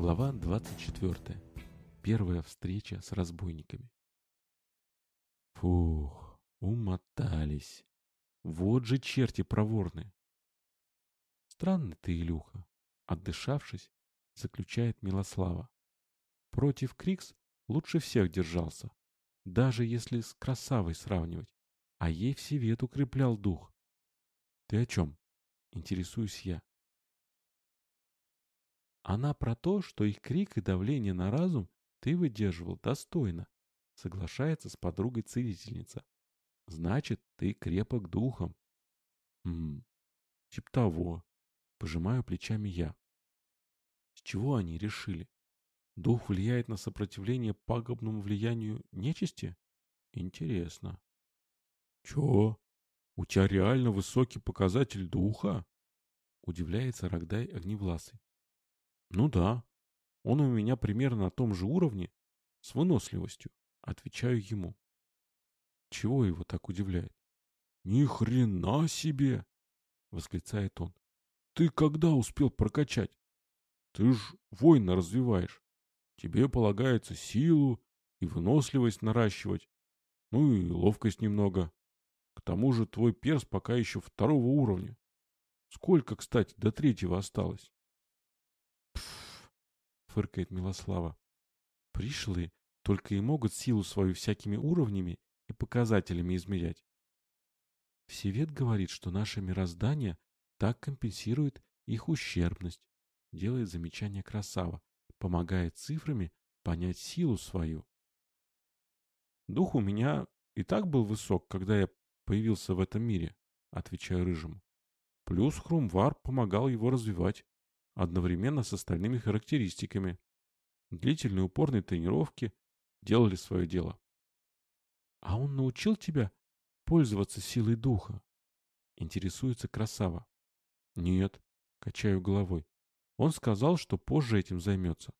Глава 24. Первая встреча с разбойниками. Фух, умотались. Вот же черти проворные. Странный ты, Илюха. Отдышавшись, заключает Милослава. Против Крикс лучше всех держался. Даже если с красавой сравнивать. А ей в Севет укреплял дух. Ты о чем? Интересуюсь я. Она про то, что их крик и давление на разум ты выдерживал достойно, соглашается с подругой целительница. Значит, ты крепок духом. Хм, тип того. Пожимаю плечами я. С чего они решили? Дух влияет на сопротивление пагубному влиянию нечисти? Интересно. Чё? У тебя реально высокий показатель духа? Удивляется Рогдай Огневласый. Ну да, он у меня примерно на том же уровне, с выносливостью, отвечаю ему. Чего его так удивляет? Ни хрена себе! Восклицает он. Ты когда успел прокачать? Ты ж воина развиваешь. Тебе полагается силу и выносливость наращивать, ну и ловкость немного. К тому же твой перс пока еще второго уровня. Сколько, кстати, до третьего осталось? Фыркает Милослава. Пришлые только и могут силу свою всякими уровнями и показателями измерять. Всевет говорит, что наше мироздание так компенсирует их ущербность, делает замечание красава, помогает цифрами понять силу свою. Дух у меня и так был высок, когда я появился в этом мире, отвечаю Рыжему. Плюс Хрумвар помогал его развивать одновременно с остальными характеристиками. Длительные упорные тренировки делали свое дело. «А он научил тебя пользоваться силой духа?» Интересуется красава. «Нет», — качаю головой. «Он сказал, что позже этим займется.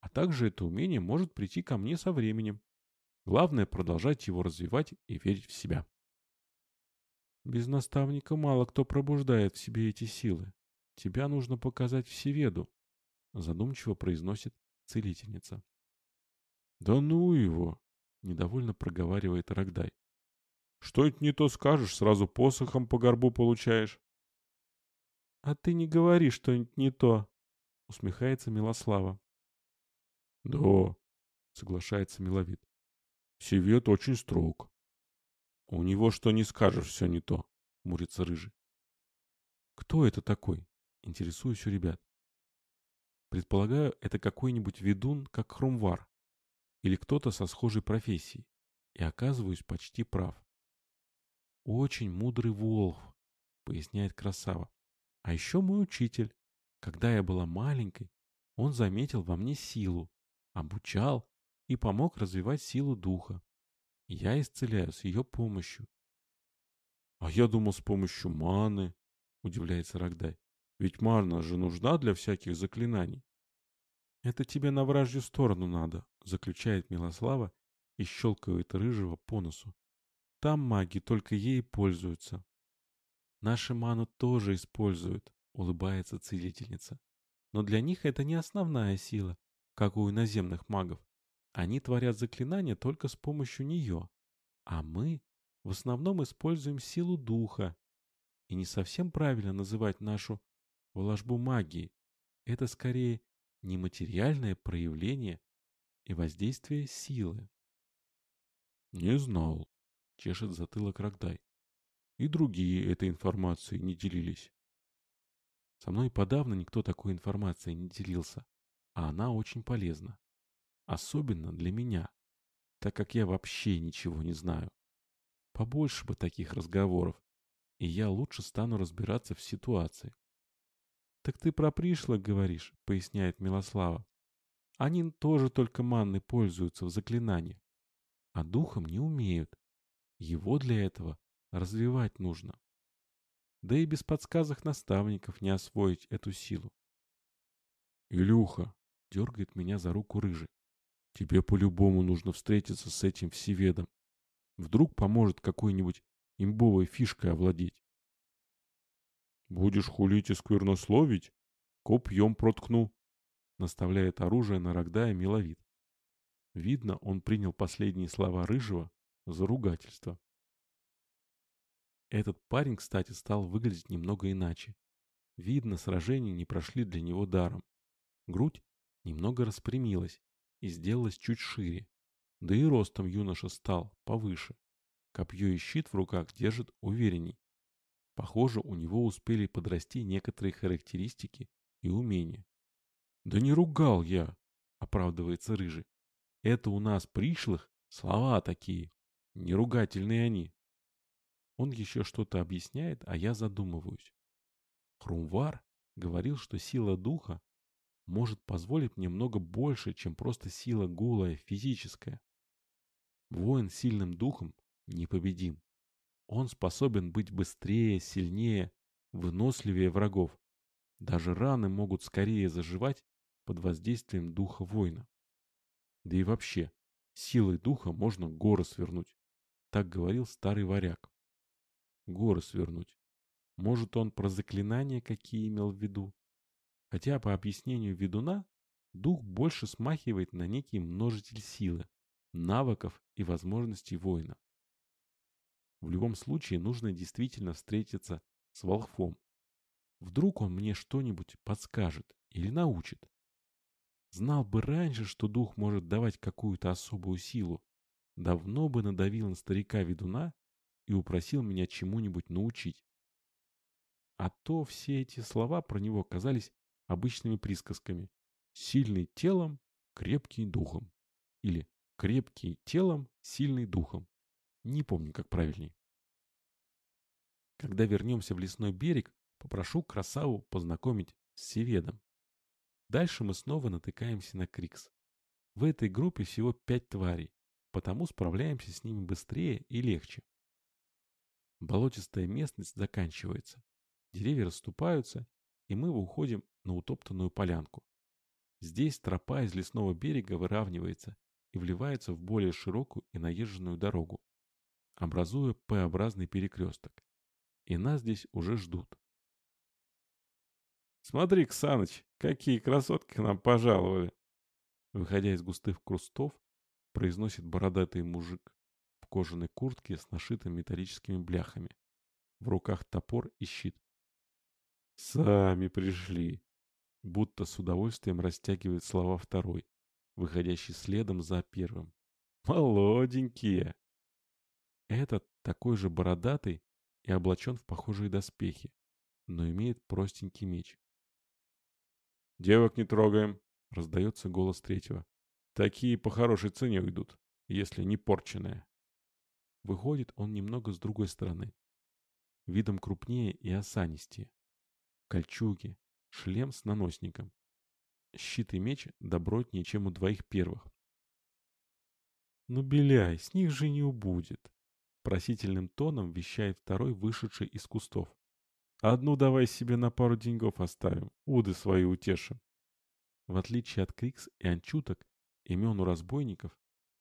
А также это умение может прийти ко мне со временем. Главное — продолжать его развивать и верить в себя». Без наставника мало кто пробуждает в себе эти силы. Тебя нужно показать всеведу, задумчиво произносит целительница. Да ну его, недовольно проговаривает Рогдай. Что это не то скажешь, сразу посохом по горбу получаешь. А ты не говори что-нибудь не то, усмехается Милослава. Да, соглашается Миловид. Севет очень строг. У него что не скажешь, все не то, мурится Рыжий. Кто это такой? Интересуюсь у ребят. Предполагаю, это какой-нибудь ведун, как Хрумвар, или кто-то со схожей профессией, и оказываюсь почти прав. Очень мудрый волк, поясняет красава. А еще мой учитель. Когда я была маленькой, он заметил во мне силу, обучал и помог развивать силу духа. Я исцеляю с ее помощью. — А я думал, с помощью маны, — удивляется Рогдай. Ведь мана же нужна для всяких заклинаний. Это тебе на вражью сторону надо, заключает Милослава и щелкает рыжего по носу. Там маги только ей пользуются. Наши ману тоже используют, улыбается целительница. Но для них это не основная сила, как у иноземных магов. Они творят заклинания только с помощью нее. А мы в основном используем силу духа. И не совсем правильно называть нашу волшбу магии. Это скорее нематериальное проявление и воздействие силы. «Не знал», — чешет затылок Рогдай. «И другие этой информацией не делились». Со мной подавно никто такой информацией не делился, а она очень полезна. Особенно для меня, так как я вообще ничего не знаю. Побольше бы таких разговоров, и я лучше стану разбираться в ситуации. «Так ты про пришлых говоришь», — поясняет Милослава. «Они тоже только манной пользуются в заклинаниях, а духом не умеют. Его для этого развивать нужно. Да и без подсказок наставников не освоить эту силу». «Илюха», — дергает меня за руку рыжий, — «тебе по-любому нужно встретиться с этим всеведом. Вдруг поможет какой-нибудь имбовой фишкой овладеть. Будешь хулить и сквернословить? Копьем проткну. наставляет оружие на Рогдая миловид. Видно, он принял последние слова Рыжего за ругательство. Этот парень, кстати, стал выглядеть немного иначе. Видно, сражения не прошли для него даром. Грудь немного распрямилась и сделалась чуть шире. Да и ростом юноша стал повыше. Копье и щит в руках держит уверенней. Похоже, у него успели подрасти некоторые характеристики и умения. «Да не ругал я!» — оправдывается Рыжий. «Это у нас пришлых слова такие. Неругательные они». Он еще что-то объясняет, а я задумываюсь. Хрумвар говорил, что сила духа может позволить мне много больше, чем просто сила голая, физическая. Воин сильным духом непобедим. Он способен быть быстрее, сильнее, выносливее врагов. Даже раны могут скорее заживать под воздействием духа воина. Да и вообще, силой духа можно горы свернуть. Так говорил старый варяг. Горы свернуть. Может, он про заклинания какие имел в виду? Хотя, по объяснению ведуна, дух больше смахивает на некий множитель силы, навыков и возможностей воина. В любом случае нужно действительно встретиться с волхвом. Вдруг он мне что-нибудь подскажет или научит. Знал бы раньше, что дух может давать какую-то особую силу, давно бы надавил на старика-ведуна и упросил меня чему-нибудь научить. А то все эти слова про него казались обычными присказками. Сильный телом, крепкий духом. Или крепкий телом, сильный духом. Не помню, как правильней. Когда вернемся в лесной берег, попрошу красаву познакомить с Севедом. Дальше мы снова натыкаемся на Крикс. В этой группе всего пять тварей, потому справляемся с ними быстрее и легче. Болотистая местность заканчивается. Деревья расступаются, и мы выходим на утоптанную полянку. Здесь тропа из лесного берега выравнивается и вливается в более широкую и наезженную дорогу, образуя П-образный перекресток. И нас здесь уже ждут. «Смотри, Ксаныч, какие красотки к нам пожаловали!» Выходя из густых крустов, произносит бородатый мужик в кожаной куртке с нашитыми металлическими бляхами. В руках топор и щит. «Сами пришли!» Будто с удовольствием растягивает слова второй, выходящий следом за первым. «Молоденькие!» Этот такой же бородатый и облачен в похожие доспехи, но имеет простенький меч. «Девок не трогаем», — раздается голос третьего. «Такие по хорошей цене уйдут, если не порченые». Выходит он немного с другой стороны. Видом крупнее и осанистее. Кольчуги, шлем с наносником. Щит и меч добротнее, чем у двоих первых. «Ну, Беляй, с них же не убудет», — просительным тоном вещает второй, вышедший из кустов. Одну давай себе на пару деньгов оставим, уды свои утешим. В отличие от Крикс и Анчуток, имен у разбойников,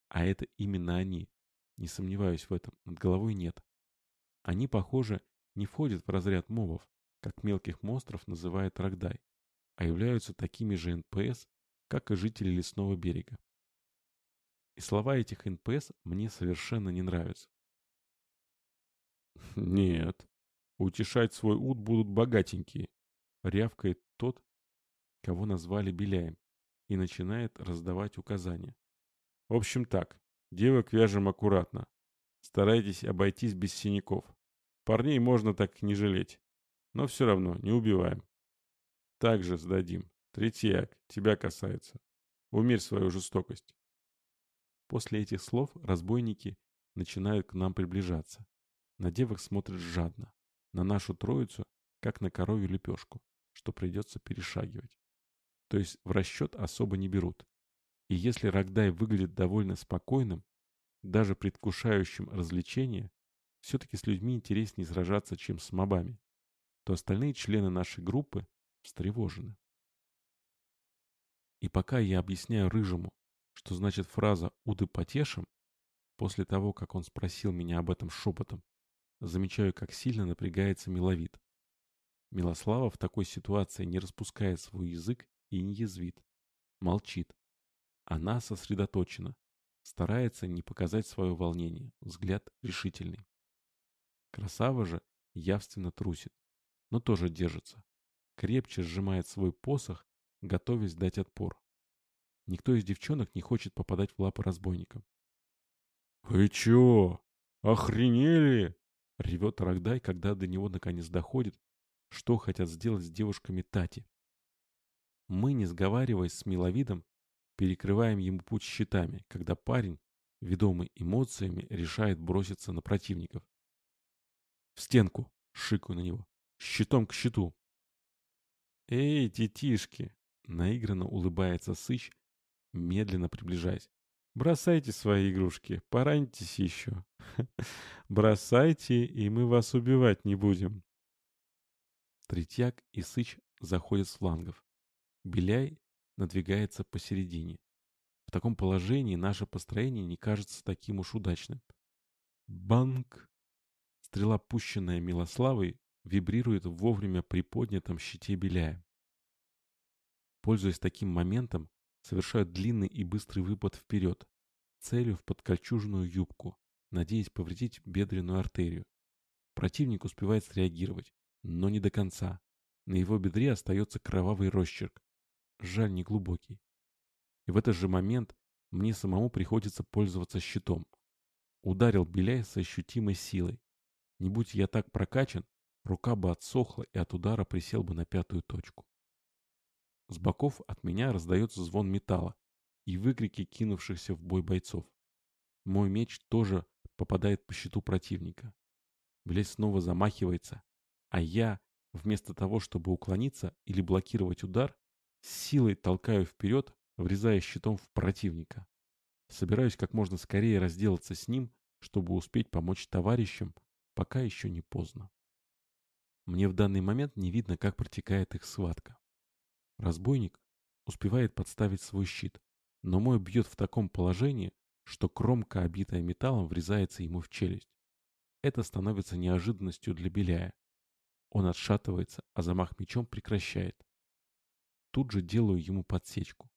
а это именно они, не сомневаюсь в этом, над головой нет. Они, похоже, не входят в разряд мобов, как мелких монстров называет Рогдай, а являются такими же НПС, как и жители лесного берега. И слова этих НПС мне совершенно не нравятся. «Нет, Утешать свой уд будут богатенькие. Рявкает тот, кого назвали Беляем, и начинает раздавать указания. В общем так, девок вяжем аккуратно. Старайтесь обойтись без синяков. Парней можно так не жалеть. Но все равно не убиваем. Также сдадим. Третьяк, тебя касается. Умерь свою жестокость. После этих слов разбойники начинают к нам приближаться. На девок смотрят жадно на нашу троицу, как на коровью лепешку, что придется перешагивать. То есть в расчет особо не берут. И если Рогдай выглядит довольно спокойным, даже предвкушающим развлечения, все-таки с людьми интереснее сражаться, чем с мобами, то остальные члены нашей группы встревожены. И пока я объясняю Рыжему, что значит фраза «уды потешим», после того, как он спросил меня об этом шепотом, Замечаю, как сильно напрягается Миловид. Милослава в такой ситуации не распускает свой язык и не язвит, молчит. Она сосредоточена, старается не показать свое волнение, взгляд решительный. Красава же явственно трусит, но тоже держится. Крепче сжимает свой посох, готовясь дать отпор. Никто из девчонок не хочет попадать в лапы разбойникам. «Вы чё, охренели?» — ревет Рогдай, когда до него наконец доходит, что хотят сделать с девушками Тати. Мы, не сговариваясь с миловидом, перекрываем ему путь щитами, когда парень, ведомый эмоциями, решает броситься на противников. «В стенку!» — шикаю на него. «Щитом к щиту!» «Эй, детишки!» — наигранно улыбается Сыч, медленно приближаясь. «Бросайте свои игрушки, поранитесь еще. Бросайте, и мы вас убивать не будем». Третьяк и Сыч заходят с флангов. Беляй надвигается посередине. В таком положении наше построение не кажется таким уж удачным. Банк! Стрела, пущенная Милославой, вибрирует в вовремя приподнятом щите Беляя. Пользуясь таким моментом, совершают длинный и быстрый выпад вперед, целью в подкольчужную юбку, надеясь повредить бедренную артерию. Противник успевает среагировать, но не до конца. На его бедре остается кровавый росчерк, жаль, не глубокий. И в этот же момент мне самому приходится пользоваться щитом. Ударил Беляй с ощутимой силой. Не будь я так прокачан, рука бы отсохла и от удара присел бы на пятую точку. С боков от меня раздается звон металла и выкрики кинувшихся в бой бойцов. Мой меч тоже попадает по щиту противника. Беляй снова замахивается, а я, вместо того, чтобы уклониться или блокировать удар, с силой толкаю вперед, врезая щитом в противника. Собираюсь как можно скорее разделаться с ним, чтобы успеть помочь товарищам, пока еще не поздно. Мне в данный момент не видно, как протекает их схватка. Разбойник успевает подставить свой щит, но мой бьет в таком положении, что кромка, обитая металлом, врезается ему в челюсть. Это становится неожиданностью для Беляя. Он отшатывается, а замах мечом прекращает тут же делаю ему подсечку.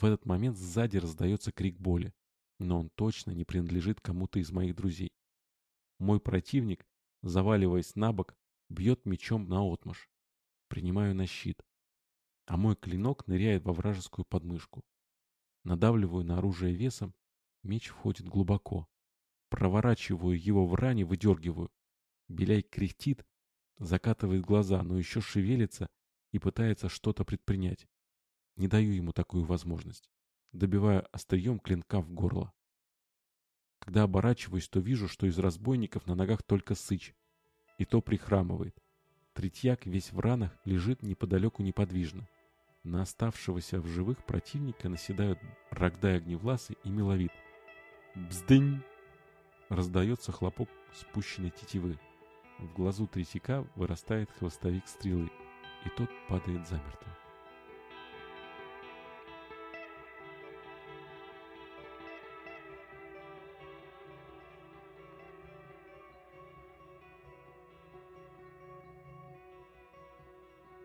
В этот момент сзади раздается крик боли, но он точно не принадлежит кому-то из моих друзей. Мой противник, заваливаясь на бок, бьет мечом на отмаш. Принимаю на щит. А мой клинок ныряет во вражескую подмышку. Надавливаю на оружие весом, меч входит глубоко. Проворачиваю его в ране, выдергиваю. Беляй кряхтит, закатывает глаза, но еще шевелится и пытается что-то предпринять. Не даю ему такую возможность, добивая острием клинка в горло. Когда оборачиваюсь, то вижу, что из разбойников на ногах только сыч, и то прихрамывает. Третьяк весь в ранах лежит неподалеку неподвижно. На оставшегося в живых противника наседают Рогдай Огневласы и Миловид. «Бздынь!» Раздается хлопок спущенной тетивы. В глазу третьяка вырастает хвостовик стрелы и тот падает замертво.